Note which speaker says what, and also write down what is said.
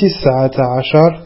Speaker 1: تسعة عشر